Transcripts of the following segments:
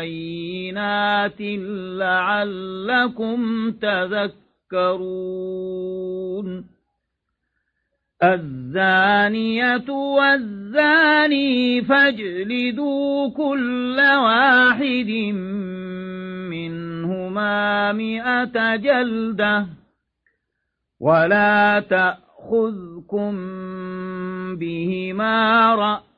بينات لعلكم تذكرون. الزانية والزاني فاجلدوا كل واحد منهما مئة جلدة ولا تأخذكم بهما رأس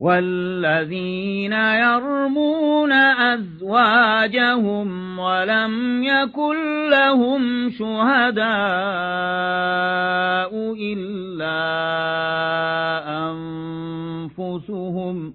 والذين يرمون أزواجهم ولم يكن لهم شهداء إلا أنفسهم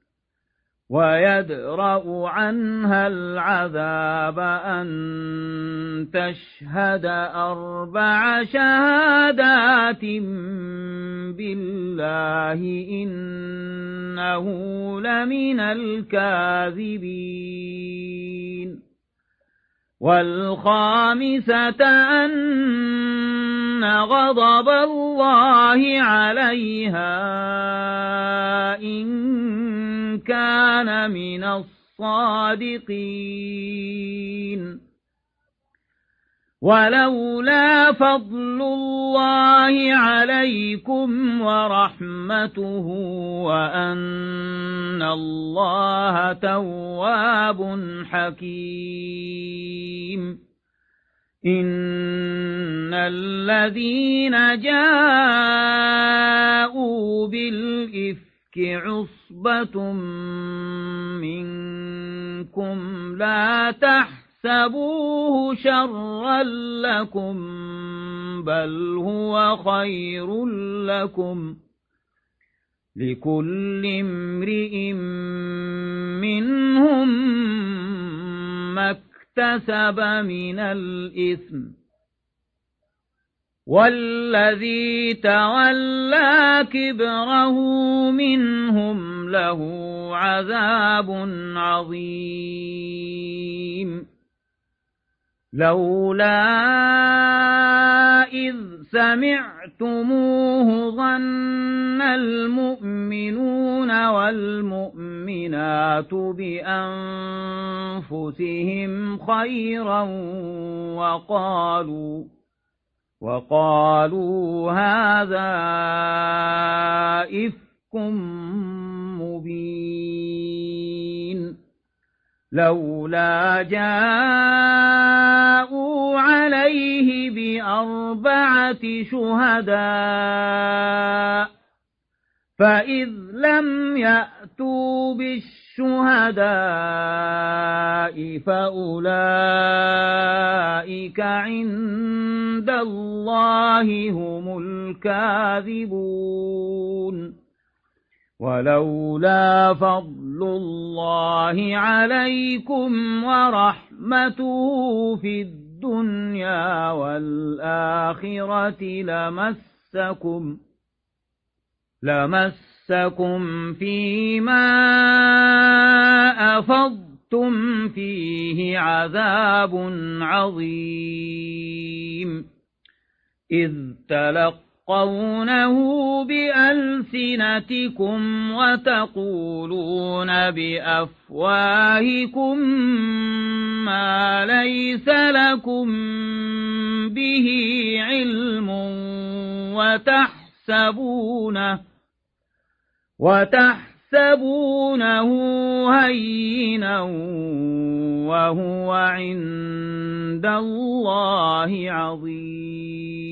ويدرأ عنها العذاب أن تشهد أربع شهادات بالله إنه لمن الكاذبين. والخامسة أن غضب الله عليها إن كان من الصادقين. ولولا فضل الله عليكم ورحمته وأن الله تواب حكيم. إن الذين جاءوا بالإفك عصبة منكم لا تحسبوه شرا لكم بل هو خير لكم لكل امرئ منهم ما اكتسب من الإثم. والذي تولى كبره منهم له عذاب عظيم. لولا إذ سمعتموه ظن المؤمنون والمؤمنات بأنفسهم خيرا وقالوا وقالوا هذا إفك مبين لولا جاءوا عليه بأربعة شهداء فإذ لم يأتوا بالشهداء فأولئك عند الله هم الكاذبون. ولولا فضل الله عليكم ورحمته في الدنيا والآخرة لمسكم لمسكم فيما أفضتم فيه عذاب عظيم إذ تلقوا تلقونه بألسنتكم وتقولون بأفواهكم ما ليس لكم به علم وتحسبونه وتحسبونه هينا وهو عند الله عظيم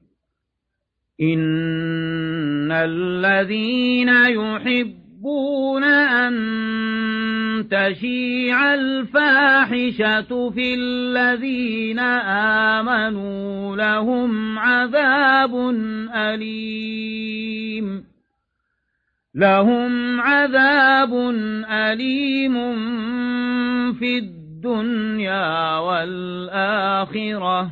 إن الذين يحبون أن تشيع الفاحشة في الذين آمنوا لهم عذاب أليم لهم عذاب أليم في الدنيا والآخرة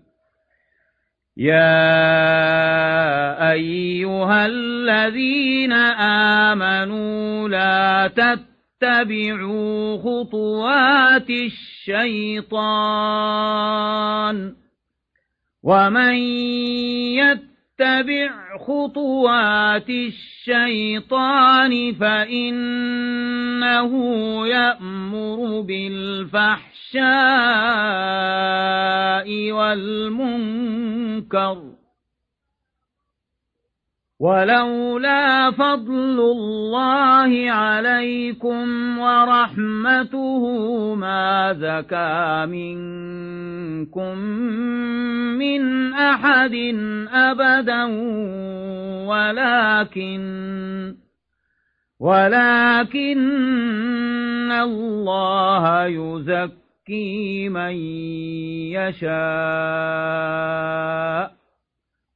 يا أيها الذين آمنوا لا تتبعوا خطوات الشيطان ومن يتبع خطوات الشيطان فإنه يأمر بالفحش الفحشاء والمنكر ولولا فضل الله عليكم ورحمته ما زكى منكم من أحد أبدا ولكن ولكن الله يزكي من يشاء.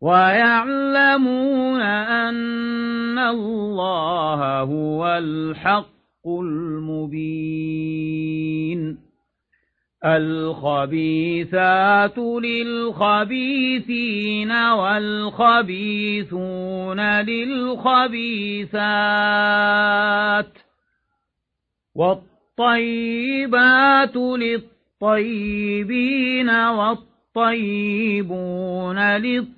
ويعلمون أن الله هو الحق المبين. الخبيثات للخبيثين والخبيثون للخبيثات والطيبات للطيبين والطيبون للطيبين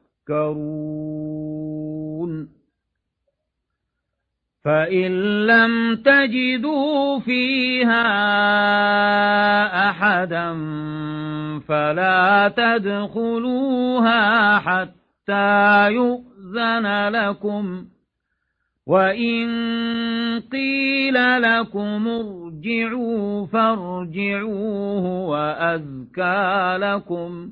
تذكرون فإن لم تجدوا فيها أحدا فلا تدخلوها حتى يؤذن لكم. وإن قيل لكم ارجعوا فارجعوه وأذكى لكم.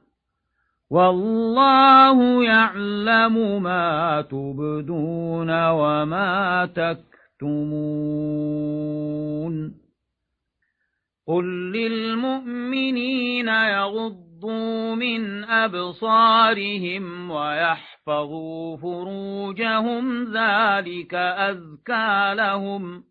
والله يعلم ما تبدون وما تكتمون. قل للمؤمنين يغضوا من أبصارهم ويحفظوا فروجهم ذلك أذكى لهم.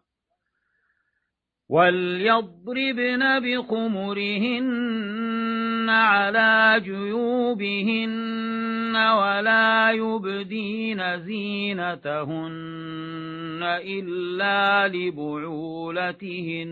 وليضربن بخمرهن على جيوبهن ولا يبدين زينتهن إلا لبعولتهن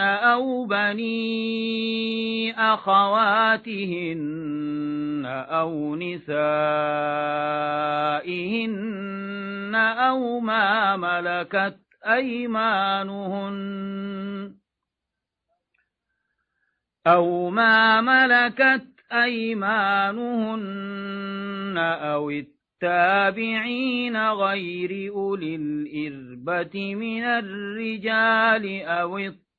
أو بني أخواتهن أو نسائهن أو ما ملكت أيمانهن أو ما ملكت أيمانهن أو التابعين غير أولي الإربة من الرجال أو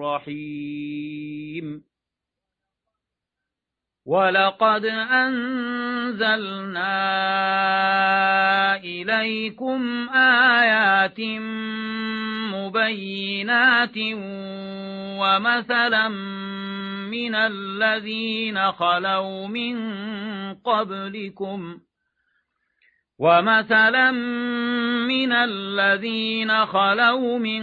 رحيم ولقد أنزلنا إليكم آيات مبينات ومثلا من الذين خلوا من قبلكم ومثلا من الذين خلوا من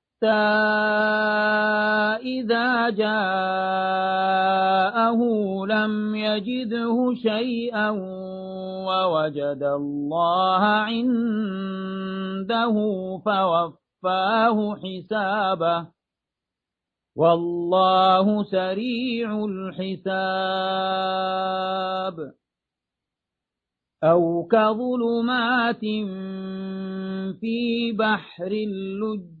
إذا جاءه لم يجده شيئا ووجد الله عنده فوفاه حسابه. والله سريع الحساب. أو كظلمات في بحر اللج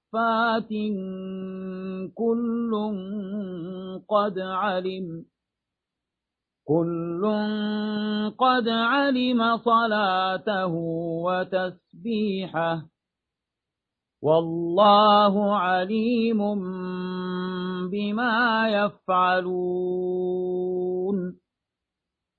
صفات كل قد علم كل قد علم صلاته وتسبيحه والله عليم بما يفعلون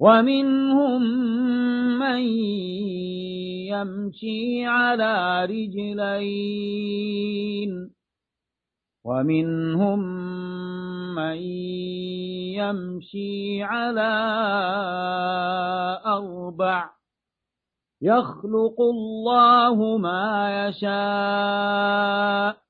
ومنهم من يمشي على رجلين. ومنهم من يمشي على أربع. يخلق الله ما يشاء.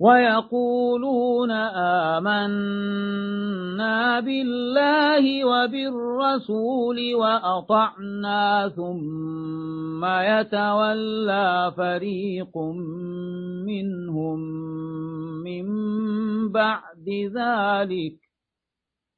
ويقولون آمنا بالله وبالرسول وأطعنا ثم يتولى فريق منهم من بعد ذلك.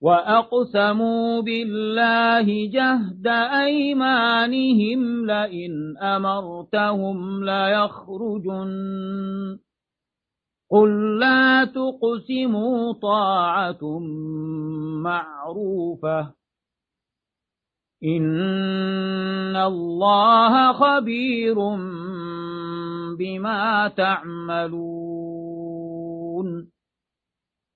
وأقسموا بالله جهد أيمانهم لئن أمرتهم ليخرجن قل لا تقسموا طاعة معروفة إن الله خبير بما تعملون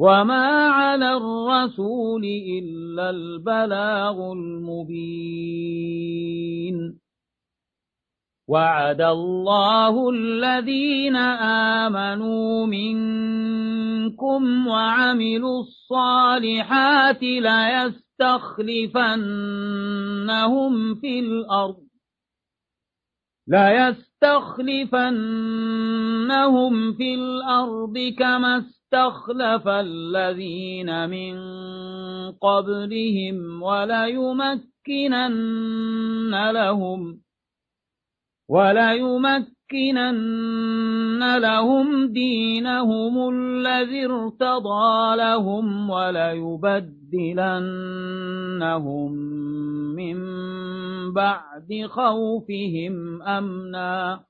وما على الرسول إلا البلاغ المبين وعد الله الذين آمنوا منكم وعملوا الصالحات ليستخلفنهم في الأرض ليستخلفنهم في الأرض كما استخلف الذين من قبلهم وليمكنن لهم وليمكنن لهم دينهم الذي ارتضى لهم وليبدلنهم من بعد خوفهم أمنا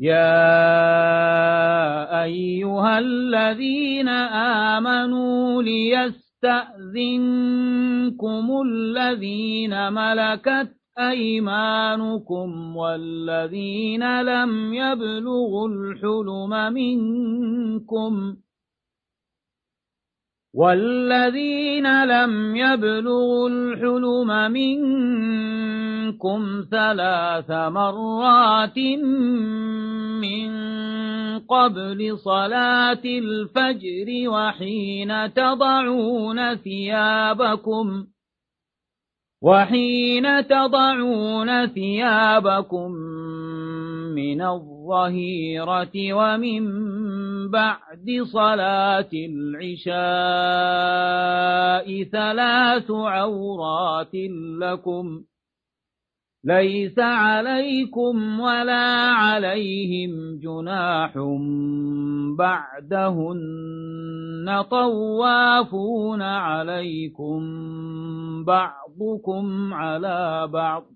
يا أيها الذين آمنوا ليستأذنكم الذين ملكت أيمانكم والذين لم يبلغوا الحلم منكم والذين لم يبلغوا الحلم منكم ثلاث مرات من قبل صلاة الفجر وحين تضعون ثيابكم وحين تضعون ثيابكم من الظهيرة ومن بعد صلاة العشاء ثلاث عورات لكم. ليس عليكم ولا عليهم جناح بعدهن. طوافون عليكم بعضكم على بعض.